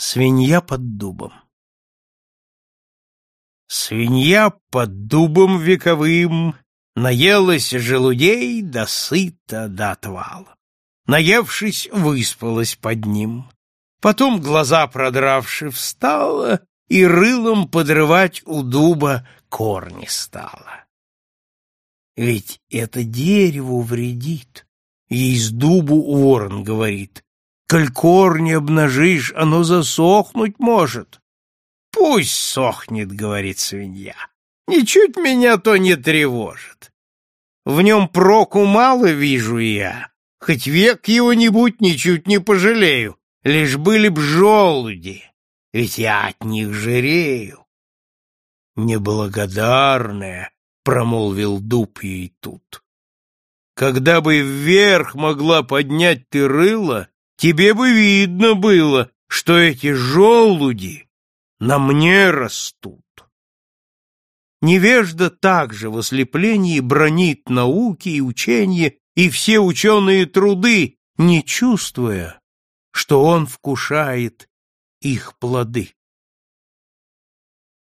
свинья под дубом. Свинья под дубом вековым наелась желудей до сыта до отвала. Наевшись, выспалась под ним. Потом, глаза продравши, встала и рылом подрывать у дуба корни стала. Ведь это дереву вредит, ей с дубу ворон говорит, коль корни обнажишь, оно засохнуть может. Пусть сохнет, говорит свинья. Ничуть меня то не тревожит. В нем проку мало вижу я, хоть век его-нибудь ничуть не пожалею, лишь были б желуди, ведь я от них жирею. Неблагодарная, промолвил дуб ей тут. Когда бы вверх могла поднять ты рыло, тебе бы видно было, что эти желуди на мне растут. Невежда также в ослеплении бронит науки и учения и все ученые труды, не чувствуя, что он вкушает их плоды.